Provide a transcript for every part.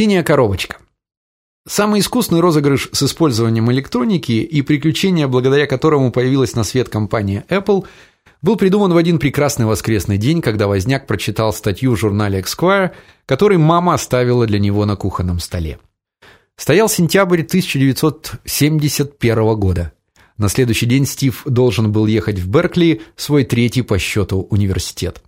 Синяя коробочка. Самый искусный розыгрыш с использованием электроники и приключение, благодаря которому появилась на свет компания Apple, был придуман в один прекрасный воскресный день, когда Возняк прочитал статью в журнале Esquire, который мама оставила для него на кухонном столе. Стоял сентябрь 1971 года. На следующий день Стив должен был ехать в Беркли, свой третий по счету университет.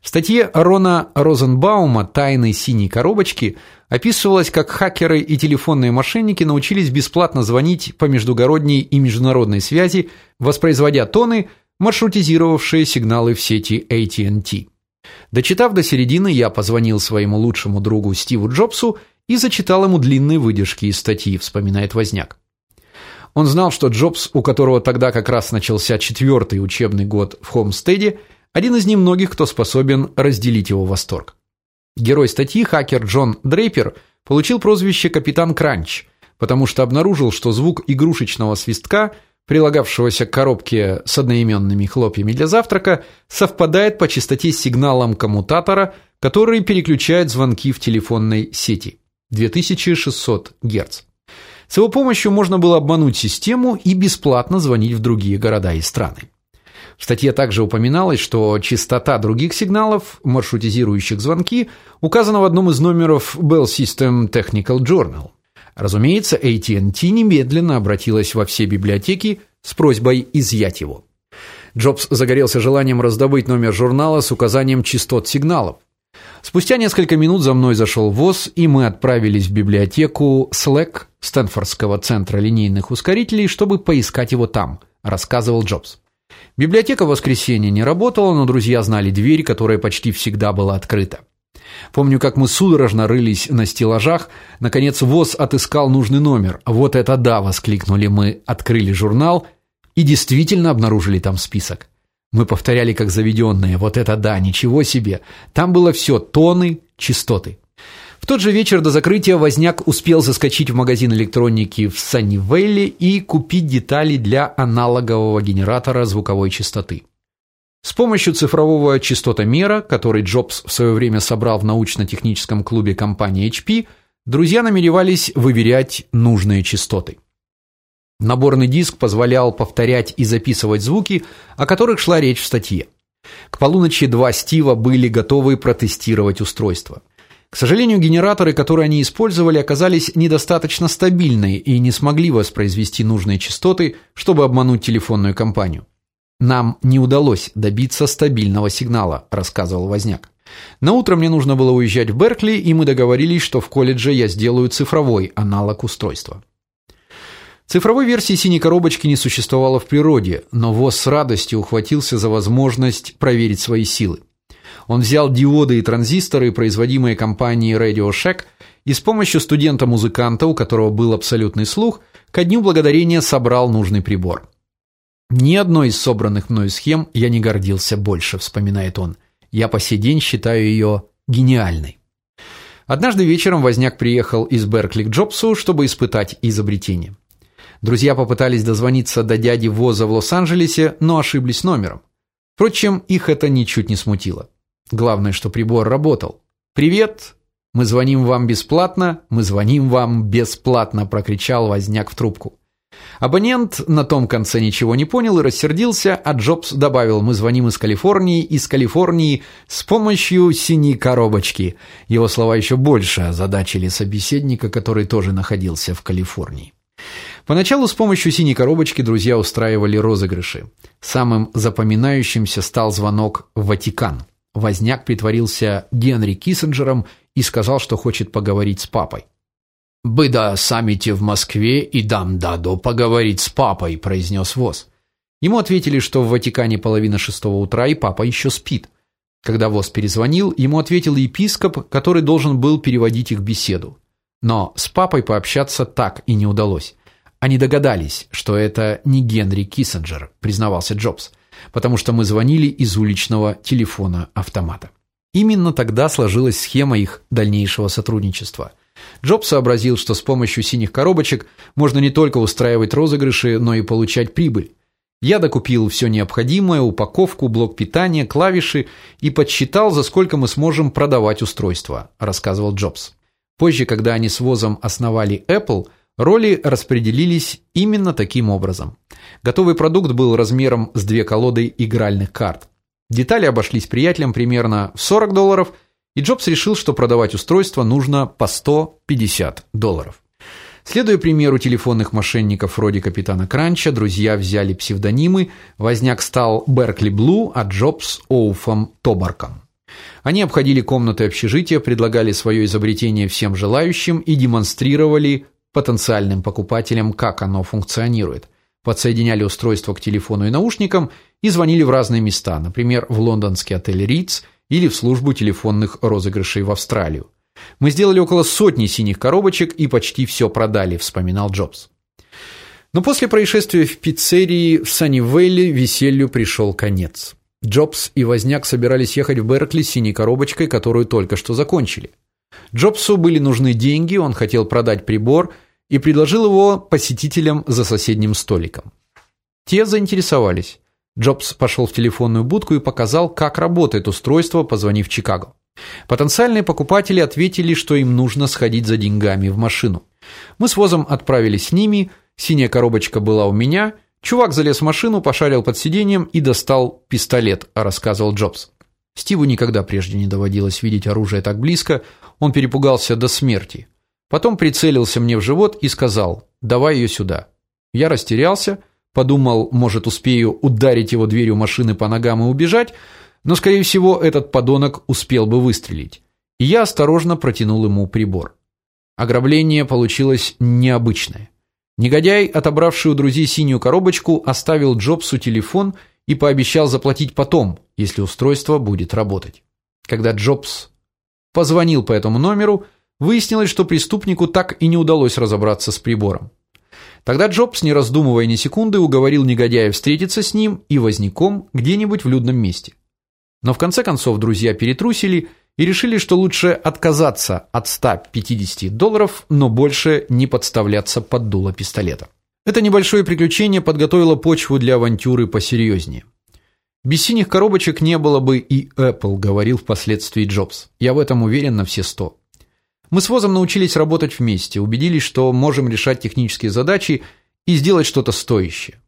В статье Рона Розенбаума Тайны синей коробочки описывалось, как хакеры и телефонные мошенники научились бесплатно звонить по междугородней и международной связи, воспроизводя тоны, маршрутизировавшие сигналы в сети AT&T. Дочитав до середины, я позвонил своему лучшему другу Стиву Джобсу и зачитал ему длинные выдержки из статьи, вспоминает Возняк. Он знал, что Джобс, у которого тогда как раз начался четвертый учебный год в Хомстеде, один из немногих, кто способен разделить его восторг. Герой статьи хакер Джон Дрейпер получил прозвище капитан Кранч, потому что обнаружил, что звук игрушечного свистка, прилагавшегося к коробке с одноименными хлопьями для завтрака, совпадает по частоте с сигналом коммутатора, который переключает звонки в телефонной сети 2600 Гц. С его помощью можно было обмануть систему и бесплатно звонить в другие города и страны. В статье также упоминалось, что частота других сигналов, маршрутизирующих звонки, указана в одном из номеров Bell System Technical Journal. Разумеется, AT&T немедленно обратилась во все библиотеки с просьбой изъять его. Джобс загорелся желанием раздобыть номер журнала с указанием частот сигналов. Спустя несколько минут за мной зашел ВОЗ, и мы отправились в библиотеку SLAC Стэнфордского центра линейных ускорителей, чтобы поискать его там, рассказывал Джобс. Библиотека в воскресенье не работала, но друзья знали дверь, которая почти всегда была открыта. Помню, как мы судорожно рылись на стеллажах, наконец ВОЗ отыскал нужный номер. Вот это да, воскликнули мы, открыли журнал и действительно обнаружили там список. Мы повторяли как заведенные. Вот это да, ничего себе. Там было все: тоны, частоты. Тот же вечер до закрытия Возняк успел заскочить в магазин электроники в Саннивейле и купить детали для аналогового генератора звуковой частоты. С помощью цифрового частотомера, который Джобс в свое время собрал в научно-техническом клубе компании HP, друзья намеревались выверять нужные частоты. Наборный диск позволял повторять и записывать звуки, о которых шла речь в статье. К полуночи два Стива были готовы протестировать устройство. К сожалению, генераторы, которые они использовали, оказались недостаточно стабильны и не смогли воспроизвести нужные частоты, чтобы обмануть телефонную компанию. Нам не удалось добиться стабильного сигнала, рассказывал Возняк. На утро мне нужно было уезжать в Беркли, и мы договорились, что в колледже я сделаю цифровой аналог устройства. Цифровой версии синей коробочки не существовало в природе, но ВОЗ с радостью ухватился за возможность проверить свои силы. Он взял диоды и транзисторы, производимые компанией Radio Shack, и с помощью студента-музыканта, у которого был абсолютный слух, ко дню благодарения собрал нужный прибор. Ни одной из собранных мною схем я не гордился больше, вспоминает он. Я по сей день считаю ее гениальной. Однажды вечером Возняк приехал из Беркли к Джобсу, чтобы испытать изобретение. Друзья попытались дозвониться до дяди Воза в Лос-Анджелесе, но ошиблись номером. Впрочем, их это ничуть не смутило. Главное, что прибор работал. Привет. Мы звоним вам бесплатно, мы звоним вам бесплатно, прокричал Возняк в трубку. Абонент на том конце ничего не понял и рассердился, а Джобс добавил: "Мы звоним из Калифорнии, из Калифорнии с помощью синей коробочки". Его слова еще больше озадачили собеседника, который тоже находился в Калифорнии. Поначалу с помощью синей коробочки друзья устраивали розыгрыши. Самым запоминающимся стал звонок в Ватикан. Возняк притворился Генри Киссинджером и сказал, что хочет поговорить с папой. «Бы да саммите в Москве и дам даду поговорить с папой», – произнес Воз. Ему ответили, что в Ватикане половина шестого утра и папа еще спит. Когда Воз перезвонил, ему ответил епископ, который должен был переводить их беседу. Но с папой пообщаться так и не удалось. Они догадались, что это не Генри Киссинджер, признавался Джобс потому что мы звонили из уличного телефона-автомата. Именно тогда сложилась схема их дальнейшего сотрудничества. Джобс сообразил, что с помощью синих коробочек можно не только устраивать розыгрыши, но и получать прибыль. Я докупил все необходимое: упаковку, блок питания, клавиши и подсчитал, за сколько мы сможем продавать устройство, рассказывал Джобс. Позже, когда они с Возом основали Apple, роли распределились именно таким образом. Готовый продукт был размером с две колоды игральных карт. Детали обошлись приятелям примерно в 40 долларов, и Джобс решил, что продавать устройство нужно по 150 долларов. Следуя примеру телефонных мошенников вроде капитана Кранча, друзья взяли псевдонимы, возняк стал Беркли Блу, а Джобс Оуфом Тобарком. Они обходили комнаты общежития, предлагали свое изобретение всем желающим и демонстрировали потенциальным покупателям, как оно функционирует. Подсоединяли устройство к телефону и наушникам и звонили в разные места, например, в лондонский отель Ritz или в службу телефонных розыгрышей в Австралию. Мы сделали около сотни синих коробочек и почти все продали, вспоминал Джобс. Но после происшествия в пиццерии в Саннивейле веселью пришел конец. Джобс и Возняк собирались ехать в Беркли с синей коробочкой, которую только что закончили. Джобсу были нужны деньги, он хотел продать прибор и предложил его посетителям за соседним столиком. Те заинтересовались. Джобс пошел в телефонную будку и показал, как работает устройство, позвонив в Чикаго. Потенциальные покупатели ответили, что им нужно сходить за деньгами в машину. Мы с Возом отправились с ними, синяя коробочка была у меня, чувак залез в машину, пошарил под сиденьем и достал пистолет, рассказывал Джобс. Стиву никогда прежде не доводилось видеть оружие так близко, он перепугался до смерти. Потом прицелился мне в живот и сказал: "Давай ее сюда". Я растерялся, подумал, может, успею ударить его дверью машины по ногам и убежать, но скорее всего, этот подонок успел бы выстрелить. И я осторожно протянул ему прибор. Ограбление получилось необычное. Негодяй, отобравший у друзей синюю коробочку, оставил Джобсу телефон и пообещал заплатить потом, если устройство будет работать. Когда Джобс позвонил по этому номеру, выяснилось, что преступнику так и не удалось разобраться с прибором. Тогда Джобс, не раздумывая ни секунды, уговорил негодяя встретиться с ним и возняком где-нибудь в людном месте. Но в конце концов друзья перетрусили и решили, что лучше отказаться от 150 долларов, но больше не подставляться под дуло пистолета. Это небольшое приключение подготовило почву для авантюры посерьезнее. Без синих коробочек не было бы и Apple, говорил впоследствии Джобс. Я в этом уверен на все сто. Мы с Возом научились работать вместе, убедились, что можем решать технические задачи и сделать что-то стоящее.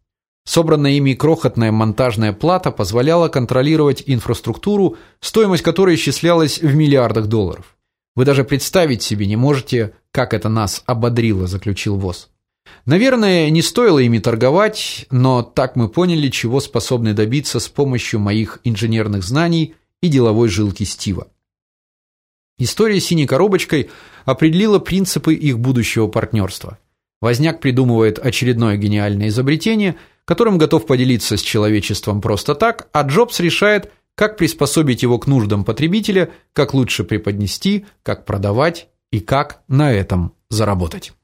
Собранная ими крохотная монтажная плата позволяла контролировать инфраструктуру, стоимость которой исчислялась в миллиардах долларов. Вы даже представить себе не можете, как это нас ободрило, заключил ВОЗ. Наверное, не стоило ими торговать, но так мы поняли, чего способны добиться с помощью моих инженерных знаний и деловой жилки Стива. История с синей коробочкой определила принципы их будущего партнерства. Возняк придумывает очередное гениальное изобретение – которым готов поделиться с человечеством просто так, а Джобс решает, как приспособить его к нуждам потребителя, как лучше преподнести, как продавать и как на этом заработать.